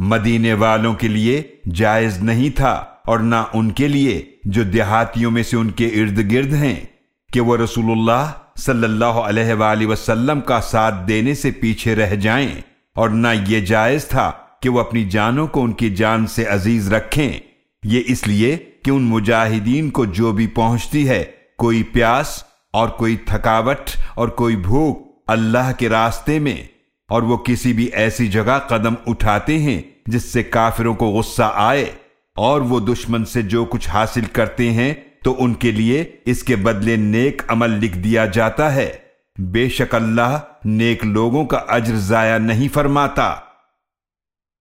मदीने वालों के लिए जायज़ नहीं था और ना उनके लिए, जो देहातियों में से उनके इर्द गिर्द हैं, कि वो रसूलुल्लाह सल्लल्लाहु अलैहि वसल्लम का साथ देने से पीछे रह जाएँ, और ना ये जायज़ था कि वो अपनी जानों को उनकी जान से अज़ीज़ रखें। ये इसलिए कि उन मुजाहिदीन को जो भी पहुँचती है, कोई प्यास और कोई थकावट और कोई भूख अल्लाह के रास्ते में, और वो किसी भी ऐसी जगह कदम उठाते हैं जिससे काफिरों को गुस्सा आए और वो दुश्मन से जो कुछ हासिल करते हैं तो उनके लिए इसके बदले नेक अमल लिख दिया जाता है। बेशक अल्लाह नेक लोगों का अज्र जाया नहीं फरमाता।